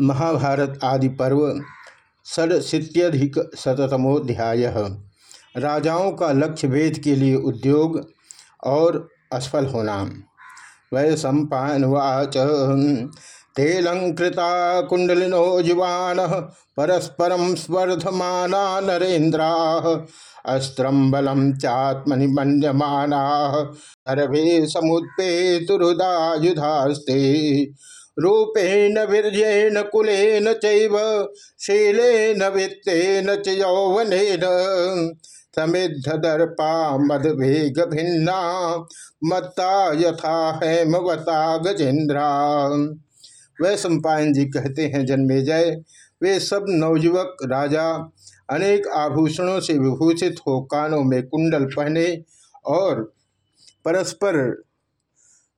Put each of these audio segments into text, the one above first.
महाभारत आदि पर्व षडशीत्यधिक शतमोध्याय राजाओं का लक्ष्य भेद के लिए उद्योग और असफल होना। वै सम्पावाच तेलंकृता कुंडलिनो जीवान परस्परम स्पर्धमाना नरेन्द्रा अस्त्रम बलम चात्मनि मन्यमाना सर्वे समुत्पेतुरुदायुधास्ते रूपेण वीर्येण कुलेन चैव वित्तेन च यौवनेन। समिद्ध दर्पा मद वेग भिन्ना, मत्ता यथा हेमवता गजेन्द्रा वह सम्पायन जी कहते हैं जन्मे जय वे सब नवयुवक राजा, अनेक आभूषणों से विभूषित हो कानों में कुंडल पहने और परस्पर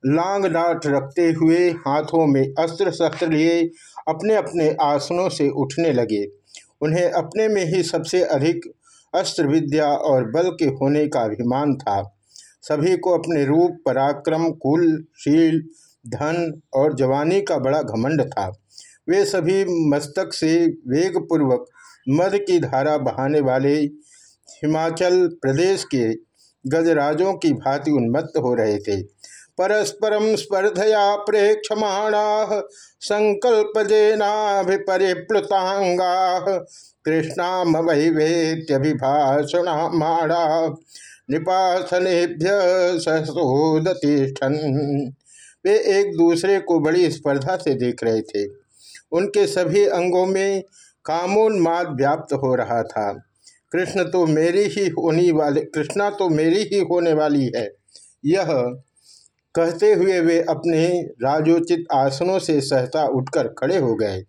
लांग डाट रखते हुए हाथों में अस्त्र शस्त्र लिए अपने अपने आसनों से उठने लगे। उन्हें अपने में ही सबसे अधिक अस्त्र विद्या और बल के होने का अभिमान था। सभी को अपने रूप, पराक्रम, कुल, शील, धन और जवानी का बड़ा घमंड था। वे सभी मस्तक से वेगपूर्वक मध की धारा बहाने वाले हिमाचल प्रदेश के गजराजों की भांति उन्मत्त हो रहे थे। परस्परम स्पर्धया प्रेक्षमाणा संकल्पजेनाभिपरिप्लुतांगा कृष्णाम वैवेत्यभिभाषणमाणा निपासनेभ्य सहसोदतिष्ठन। वे एक दूसरे को बड़ी स्पर्धा से देख रहे थे। उनके सभी अंगों में कामोन्माद व्याप्त हो रहा था। कृष्ण तो मेरी ही होने वाले, कृष्णा तो मेरी ही होने वाली है। यह कहते हुए वे अपने राजोचित आसनों से सहता उठकर खड़े हो गए।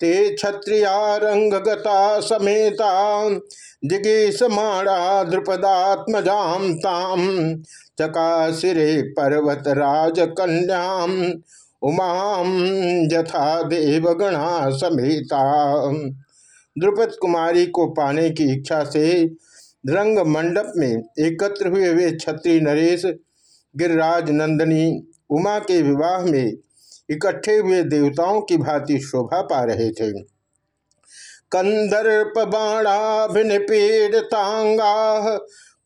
ते क्षत्रिया रंगगता समेता जिगीषमाणा द्रुपदात्मजाम ताम चकाशिरे पर्वत राज कन्याम उमाम यथा देवगणा समेता। द्रुपद कुमारी को पाने की इच्छा से रंग मंडप में एकत्र हुए वे छत्री नरेश गिरिराज नंदनी उमा के विवाह में इकट्ठे हुए देवताओं की भांति शोभा पा रहे थे। कंदर्प बाणाभिनिपीड़तांगा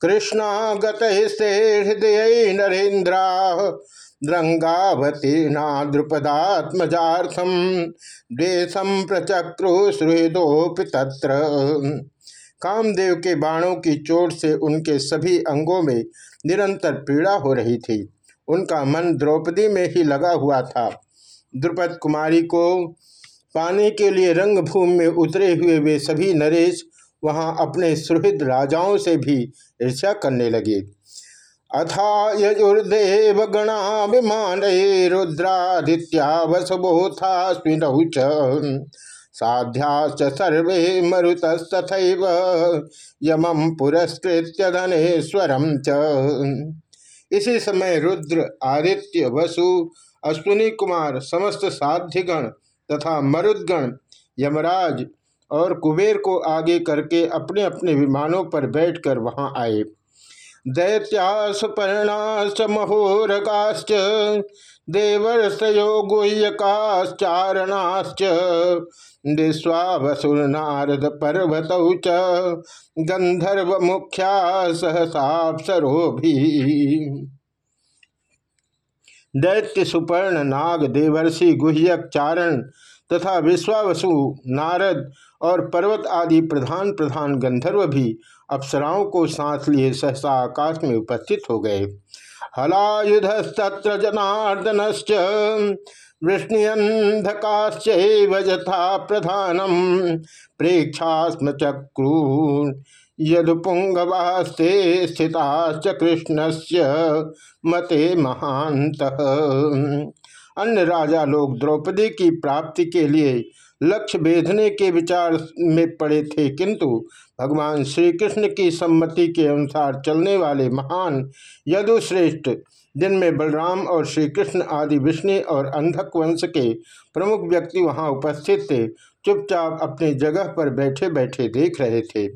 कृष्णा गते हृदय नरेन्द्रा द्रंगावतीर्णा द्रुपदात्मजाथम द्वेषम प्रचक्रु सुहृदोपि तत्र कामदेव के बाणों की चोट से उनके सभी अंगों में निरंतर पीड़ा हो रही थी। उनका मन द्रौपदी में ही लगा हुआ था। द्रुपद कुमारी को पाने के लिए रंगभूमि में उतरे हुए वे सभी नरेश वहाँ अपने सुहृद राजाओं से भी ईर्ष्या करने लगे। अथा यजुर्देव गणाभिमान रुद्रादित्या वसुबोथा साध्याश्च सर्वे मरुतस्तथ यमं पुरस्कृत्य च। इसी समय रुद्र, आदित्य, वसु, अश्विनी कुमार, समस्त साध्यगण तथा मरुदगण, यमराज और कुबेर को आगे करके अपने अपने विमानों पर बैठकर वहाँ आए। दैत्यासपर्णाश्च महोरगाश्च देवर्षयो गुह्यकाश्चारणाश्च विश्वावसुरनारद पर्वत च गंधर्व मुख्या सहसापसरो भी दैत्य सुपर्ण नाग देवर्षि गुह्यक चारण तथा विश्वावसु नारद और पर्वत आदि प्रधान प्रधान गंधर्व भी अप्सराओं को सांस लिए सहसा आकाश में उपस्थित हो गए। हलायुधस्तत्र जनार्दनश्च वृष्ण्यंधकाश्चैव यथा प्रधानम, प्रेक्षास्म चक्रु यदुपुंगवास्ते स्थिताश्च कृष्णस्य मते महांत अन्य राजा लोग द्रौपदी की प्राप्ति के लिए लक्ष्य भेदने के विचार में पड़े थे, किंतु भगवान श्री कृष्ण की सम्मति के अनुसार चलने वाले महान यदुश्रेष्ठ, जिनमें बलराम और श्री कृष्ण आदि विष्णु और अंधक वंश के प्रमुख व्यक्ति वहाँ उपस्थित थे, चुपचाप अपनी जगह पर बैठे बैठे देख रहे थे।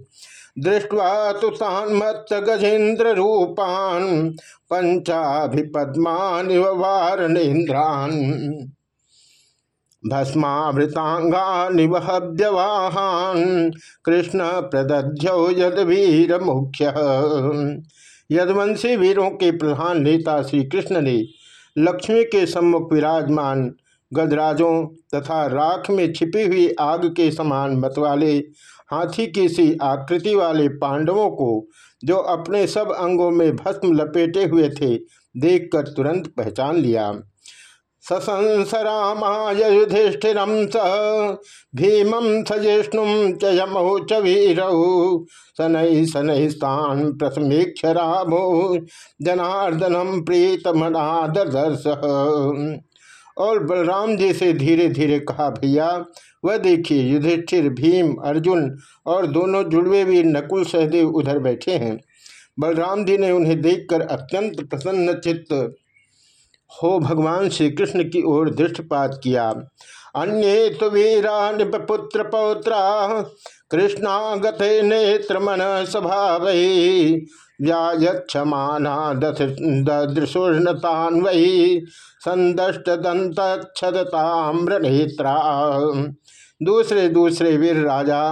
दृष्टवा तो तान्मत्त गजेन्द्र रूपान पंचाभिपद्मान वारणेन्द्रान। भस्मावृतांगा निवहव्यवाहान कृष्ण प्रदध्यो यद वीर मुख्य यदवंशी वीरों के प्रधान नेता श्री कृष्ण ने लक्ष्मी के सम्मुख विराजमान गजराजों तथा राख में छिपी हुई आग के समान मतवाले, हाथी की सी आकृति वाले पांडवों को, जो अपने सब अंगों में भस्म लपेटे हुए थे, देखकर तुरंत पहचान लिया। ससंस रामायुधिष्ठिरम स, भीमं स जिष्णु च यमौ च वीरौ। शनै शनैस्तान् प्रसमीक्ष रामो जनार्दनम और बलराम जी से धीरे धीरे कहा, भैया, वह देखिए, युधिष्ठिर, भीम, अर्जुन और दोनों जुड़वे भी नकुल सहदेव उधर बैठे हैं। बलराम जी ने उन्हें देखकर अत्यंत प्रसन्न चित्त हो भगवान श्री कृष्ण की ओर दृष्टपात किया। अन्य तो वीरा निपुत्र पौत्रा, कृष्णागते नेत्र मन स्वभाव दृशूर्णतान वही संदष्ट दंत नेत्रा दूसरे दूसरे वीर राजा,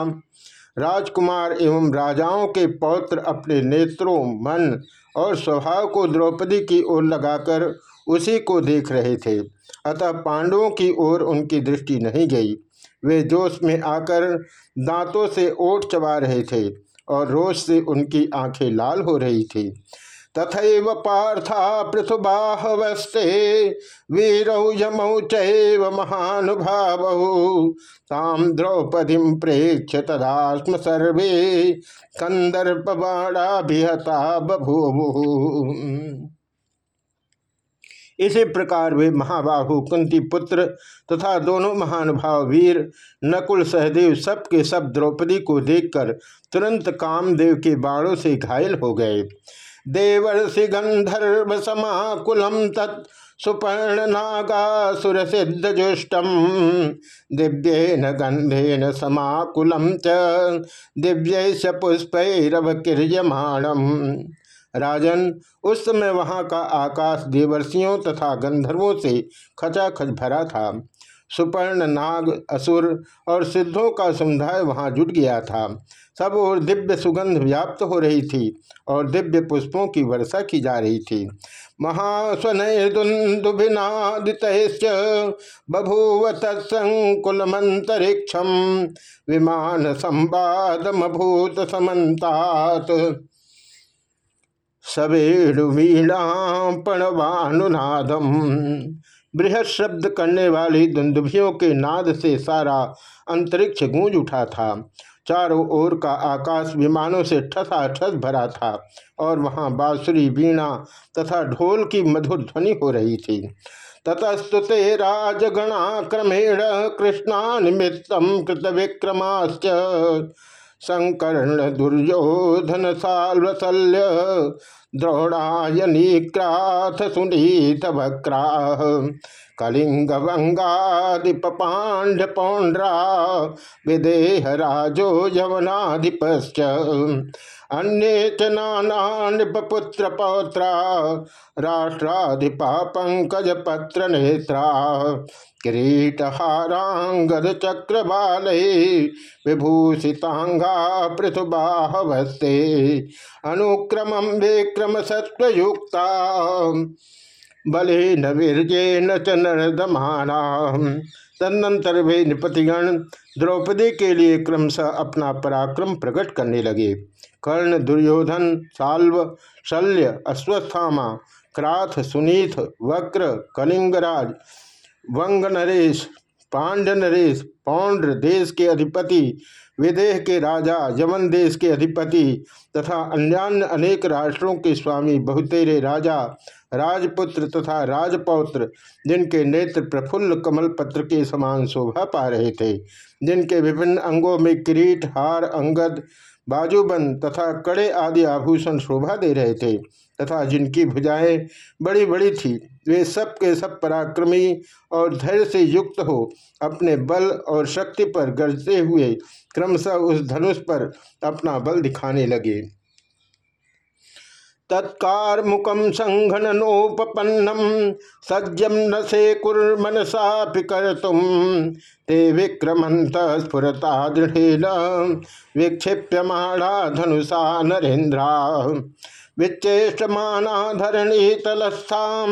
राजकुमार एवं राजाओं के पौत्र अपने नेत्रों, मन और स्वभाव को द्रौपदी की ओर लगाकर उसी को देख रहे थे। अतः पांडवों की ओर उनकी दृष्टि नहीं गई। वे जोश में आकर दांतों से ओट चबा रहे थे और रोज से उनकी आँखें लाल हो रही थी। तथा पार्था पृथुबाहवस्ते वीरौ यमौ चैव महानुभाव। ताम द्रौपदी प्रेक्ष तदास्म सर्वे कंदर्प बाणाभिहता बभूवु। इसी प्रकार वे महाबाहु, कुंती पुत्र तथा दोनों महानुभाव वीर, नकुल, सहदेव सब के सब द्रौपदी को देखकर तुरंत कामदेव के बाणों से घायल हो गए। देवर्षि गंधर्व समाकुलम तत् सुपर्ण नागासुर सिद्ध जुष्टम दिव्येन गंधेन समाकुलम च दिव्य पुष्पैरव किर्यमाणम राजन, उस समय वहाँ का आकाश देवर्षियों तथा गंधर्वों से खचाखच भरा था। सुपर्ण नाग असुर और सिद्धों का समुदाय वहाँ जुट गया था। सब और दिव्य सुगंध व्याप्त हो रही थी और दिव्य पुष्पों की वर्षा की जा रही थी। महास्वनदुभिनादित बभूव तत्संकुलमंतरिक्षम विमान संवादमभूत समन्तात सवेणुवीणापणवानुनादम बृहद शब्द करने वाली दुंदुभियों के नाद से सारा अंतरिक्ष गूंज उठा था। चारों ओर का आकाश विमानों से ठसा ठस भरा था और वहाँ बांसुरी, वीणा तथा ढोल की मधुर ध्वनि हो रही थी। ततस्तुते राजगणा क्रमेण कृष्णा निमित्त कृत विक्रमाश्च संकर्ण दुर्योधन साल्वसल्य द्रोणायनीक्राथ सुनीत भक्राह कलिंग वंगाधिप पांड पौंड्रा विदेह राजो यवनाधिपश्च अन्ये च पौत्रा राष्ट्राधिपा पंकज पत्र नेत्रा किरीटहारांगद चक्र बाल विभूषितांगा पृथुबाहवस्ते अनुक्रम विक्रम सत्वयुक्ता बले न वीरजे न च तदनंतर वे निपतिगण द्रौपदी के लिए क्रमशः अपना पराक्रम प्रकट करने लगे। कर्ण, दुर्योधन, साल्व, शल्य, अश्वस्थामा, क्राथ, सुनीथ, वक्र, कलिंगराज वंग नरेश पांड नरेश, पौंड्र देश के अधिपति, विदेह के राजा, यमन देश के अधिपति तथा अन्यान्य अनेक राष्ट्रों के स्वामी, बहुतेरे राजा, राजपुत्र तथा राजपौत्र, जिनके नेत्र प्रफुल्ल कमल पत्र के समान शोभा पा रहे थे, जिनके विभिन्न अंगों में किरीट, हार, अंगद, बाजूबंद तथा कड़े आदि आभूषण शोभा दे रहे थे। तथा जिनकी भुजाएँ बड़ी बड़ी थी, वे सब के सब पराक्रमी और धैर्य से युक्त हो, अपने बल और शक्ति पर गरजते हुए क्रमशः उस धनुष पर अपना बल दिखाने लगे। तत्कारमुकम संघननोपन्नम सज्जम न से कुर्मनसापि कर्तुम ते विक्रमंत स्फुरता दृढ़ेन विक्षिप्यमाणा धनुषा नरेन्द्रा। विच्चेषमाना धरणी तलस्था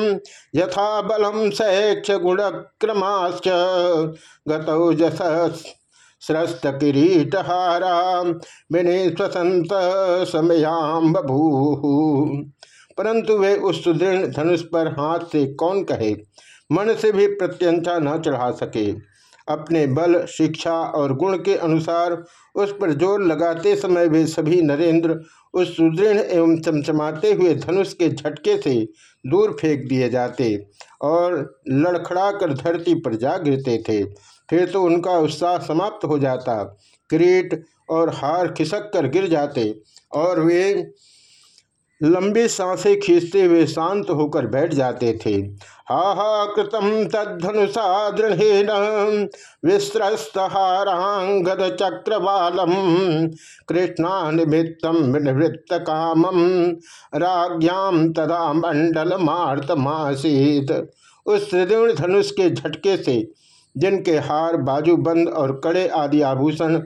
यथा बलम सैक्ष गुणक्रमाश्च गतौ जस स्रस्त किरीटहारा विने स्वसंत समयाम परंतु वे उस सुदृढ़ धनुष पर हाथ से कौन कहे? मन से भी प्रत्यंता न चढ़ा सके। अपने बल, शिक्षा और गुण के अनुसार उस पर ज़ोर लगाते समय वे सभी नरेंद्र उस सुदृढ़ एवं चमचमाते हुए धनुष के झटके से दूर फेंक दिए जाते और लड़खड़ा कर धरती पर जा गिरते थे। फिर तो उनका उत्साह समाप्त हो जाता। क्रीट और हार खिसक कर गिर जाते और वे लंबी साँसें खींचते हुए शांत होकर बैठ जाते थे। हा हा कृतम तद्धनुषा दृढ़ेन विस्रस्तहारांगद चक्रवालम कृष्णा निमित्तम निवृत्त कामम राज्ञाम तदा मंडल मार्तमासीत उस त्रिदुण धनुष के झटके से, जिनके हार, बाजूबंद और कड़े आदि आभूषण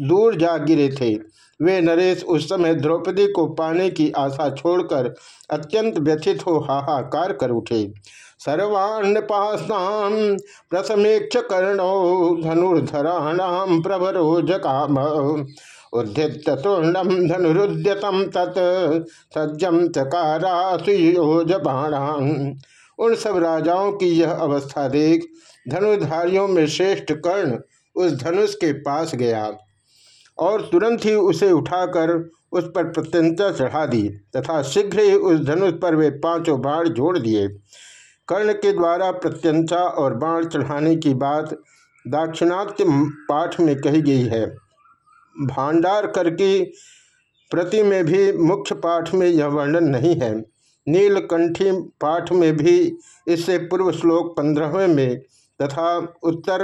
दूर जा गिरे थे, वे नरेश उस समय द्रौपदी को पाने की आशा छोड़कर अत्यंत व्यथित हो हाहाकार कर उठे। सर्वान्न पासाम प्रसमेक्ष कर्णो धनुर्धराणाम प्रभरो जकाम उद्धित तूर्णम धनुरुद्यतम तत् सज्जम चकारा सुयोज उन सब राजाओं की यह अवस्था देख धनुर्धारियों में श्रेष्ठ कर्ण उस धनुष के पास गया और तुरंत ही उसे उठाकर उस पर प्रत्यंता चढ़ा दी तथा शीघ्र ही उस धनुष पर वे पाँचों बाढ़ जोड़ दिए। कर्ण के द्वारा प्रत्यंता और बाण चढ़ाने की बात दाक्षिणात्य पाठ में कही गई है। भांडार कर की प्रति में भी मुख्य पाठ में यह वर्णन नहीं है। नीलकंठी पाठ में भी इससे पूर्व श्लोक पंद्रहवें में तथा उत्तर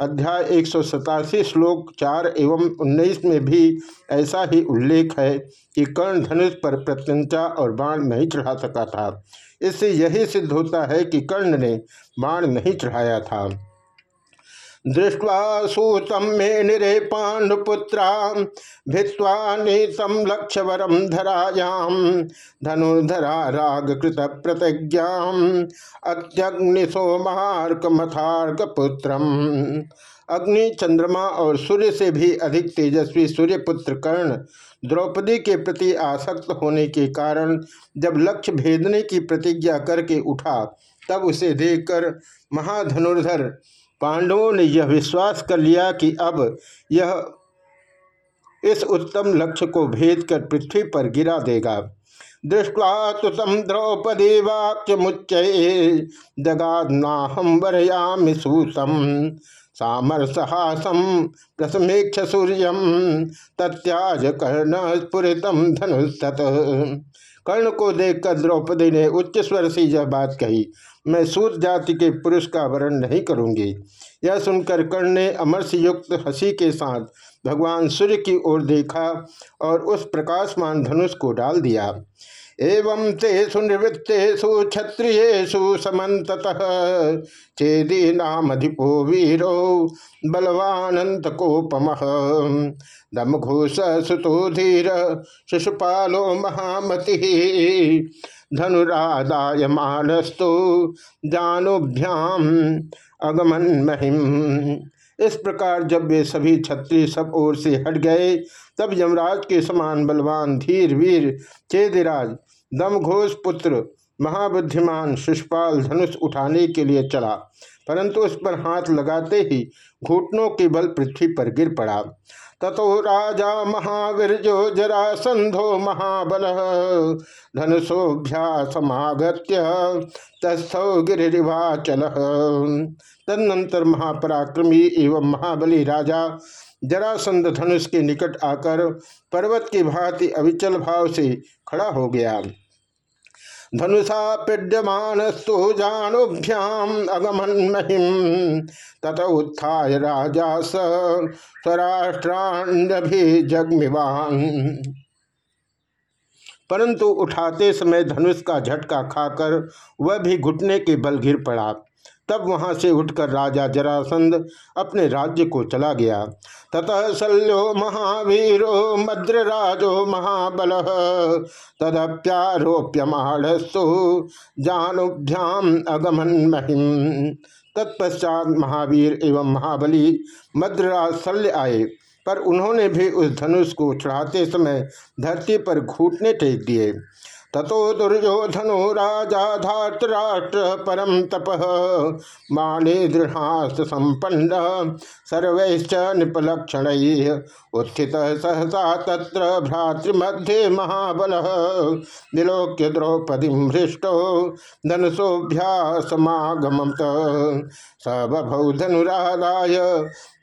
अध्याय एक सौ सतासी श्लोक चार एवं उन्नीस में भी ऐसा ही उल्लेख है कि कर्ण धनुष पर प्रत्यंता और बाण नहीं चढ़ा सका था। इससे यही सिद्ध होता है कि कर्ण ने बाण नहीं चढ़ाया था। दृष्ट्वा सूतम मे निरे पांडुपुत्रा भित्वा नीतम लक्ष्यवरम धरायाम, धनुर्धरा राग कृत प्रतिज्ञा अत्यग्नि सोमार्क मथार्क पुत्रम अग्नि, चंद्रमा और सूर्य से भी अधिक तेजस्वी सूर्यपुत्र कर्ण द्रौपदी के प्रति आसक्त होने के कारण जब लक्ष्य भेदने की प्रतिज्ञा करके उठा, तब उसे देखकर महाधनुर्धर पांडवों ने यह विश्वास कर लिया कि अब यह इस उत्तम लक्ष्य को भेद कर पृथ्वी पर गिरा देगा। दृष्टवा तो तम द्रौपदी वाक्य मुच्चये जगादनाहम वरयामि सूतम। सामरसहासम प्रसमेक्ष सूर्यम तत्याज कर्ण स्फुरितम धनुस्तत। कर्ण को देखकर द्रौपदी ने उच्च स्वर से यह बात कही, मैं सूत जाति के पुरुष का वर्ण नहीं करूँगी। यह सुनकर कर्ण ने अमरस युक्त हँसी के साथ भगवान सूर्य की ओर देखा और उस प्रकाशमान धनुष को डाल दिया। एवं तेसु निवृत्तेषु क्षत्रियु समत चेदीनामधिपो वीरो बलवानंत कोपम दम घोष सुतो धीर शिशुपालो महामति। धनुरादाय मानस्तु जानुभ्याम अगमन महिम इस प्रकार जब वे सभी छत्री सब ओर से हट गए, तब यमराज के समान बलवान धीर वीर चेदिराज दमघोष पुत्र, महाबुद्धिमान शिषपाल धनुष उठाने के लिए चला, परंतु उस पर हाथ लगाते ही घुटनों के बल पृथ्वी पर गिर पड़ा। ततो राजा महावीरजो संधो महाबल धनुषोभ्यासमागत्य तस्थौ गिरिवाचल तदनंतर महापराक्रमी एवं महाबली राजा जरासंध धनुष के निकट आकर पर्वत की भांति अविचल भाव से खड़ा हो गया। धनुषा पीड्यमानस्तु जानुभ्याम अगमन महिम तत उत्थाय राजा स्वराष्ट्राण्यभि जगमिवान परंतु उठाते समय धनुष का झटका खाकर वह भी घुटने के बल गिर पड़ा। तब वहाँ से उठकर राजा जरासंध अपने राज्य को चला गया। ततः शल्यो महावीरो मद्रराजो महाबल। तदप्यारोप्यमाणस्तु जानुभ्याम अगमन महिम तत्पश्चात महावीर एवं महाबली मद्रराज शल्य आए, पर उन्होंने भी उस धनुष को चढ़ाते समय धरती पर घूटने टेक दिए। ततो दुर्योधनो राजा धातराष्ट्र परम तप। माने दृढ़ास्त संपन्न सर्वैश्च नृपलक्षण उत्थित सहसा तत्र भ्रातृमध्ये महाबल। विलोक्य द्रौपदी हृष्टो धनुषोभ्यासमागम स बभौ धनुराधाय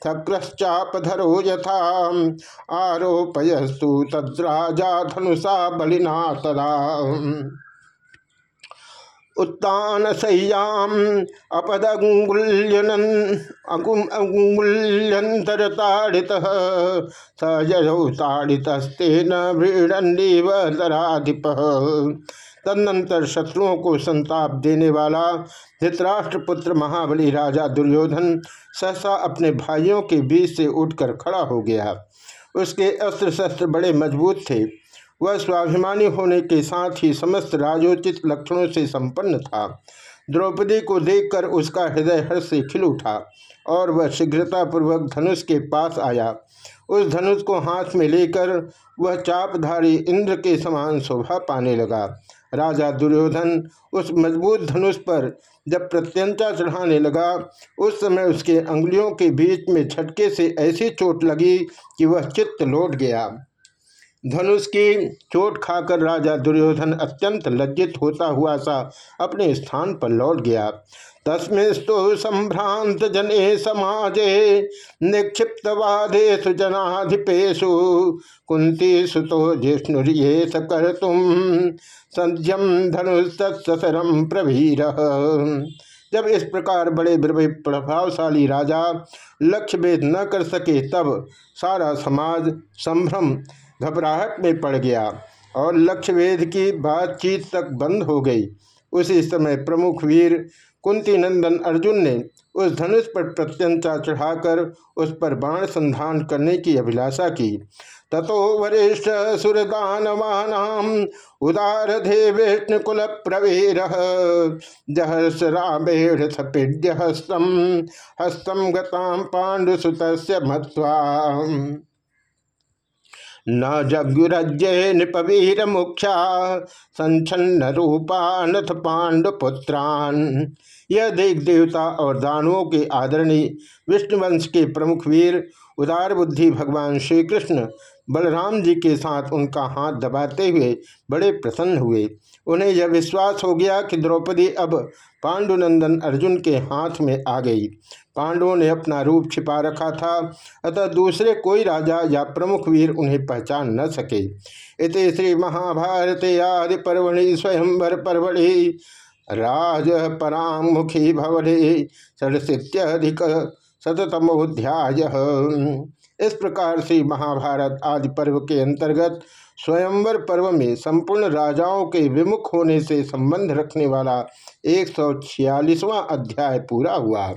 शक्रश्चापधरो यथा। आरोपयस्तु तद्राजा धनुषा बलिना तदा। उत्तान सह्याम अपदंगुल्यन अंगुल्यंतरताड़ित सजौ ताड़ितस्तेन व्रीडंडीव दराधिप। तदनंतर शत्रुओं को संताप देने वाला धृतराष्ट्र पुत्र महाबली राजा दुर्योधन सहसा अपने भाइयों के बीच से उठकर खड़ा हो गया। उसके अस्त्र शस्त्र बड़े मज़बूत थे। वह स्वाभिमानी होने के साथ ही समस्त राजोचित लक्षणों से संपन्न था। द्रौपदी को देखकर उसका हृदय हर्ष से खिल उठा और वह शीघ्रतापूर्वक धनुष के पास आया। उस धनुष को हाथ में लेकर वह चापधारी इंद्र के समान शोभा पाने लगा। राजा दुर्योधन उस मज़बूत धनुष पर जब प्रत्यंता चढ़ाने लगा, उस समय उसके अंगुलियों के बीच में झटके से ऐसी चोट लगी कि वह चित्त लौट गया। धनुष की चोट खाकर राजा दुर्योधन अत्यंत लज्जित होता हुआ सा अपने स्थान पर लौट गया। तस्मिस्तु संभ्रांत जने समाजे निक्षिप्तवादेशु जनाधिपेशु कुंती सुतो जिष्णुरिये कर तुम। सध्यम धनुस्तरम प्रभीर जब इस प्रकार बड़े बड़े प्रभावशाली राजा लक्ष्य भेद न कर सके, तब सारा समाज संभ्रम घबराहट में पड़ गया और लक्ष्य वेद की बातचीत तक बंद हो गई। उसी समय प्रमुख वीर कुंती नंदन अर्जुन ने उस धनुष पर प्रत्यंता चढ़ाकर उस पर बाण संधान करने की अभिलाषा की। ततो वरिष्ठ सुरदानवानाम उदार धे विष्णुकुल प्रवीर जहर्ष रामेण हस्तम हस्तम पांडुसुत मत्वा न जग्युरज्य नृपवीर मुख्या संचन्न रूपानथ पांडुपुत्रान यह देख देवता और दानवों के आदरणीय विष्णुवंश के प्रमुख वीर, उदार बुद्धि भगवान श्री कृष्ण बलराम जी के साथ उनका हाथ दबाते हुए बड़े प्रसन्न हुए। उन्हें यह विश्वास हो गया कि द्रौपदी अब पांडुनंदन अर्जुन के हाथ में आ गई। पांडवों ने अपना रूप छिपा रखा था, अतः दूसरे कोई राजा या प्रमुख वीर उन्हें पहचान न सके। इत श्री महाभारत आदि पर्वणि स्वयंवर पर्वणि, राज परामुखी भवने, षडशीत्यधिक शतमोध्याय इस प्रकार से महाभारत आदि पर्व के अंतर्गत स्वयंवर पर्व में संपूर्ण राजाओं के विमुख होने से संबंध रखने वाला एक अध्याय पूरा हुआ।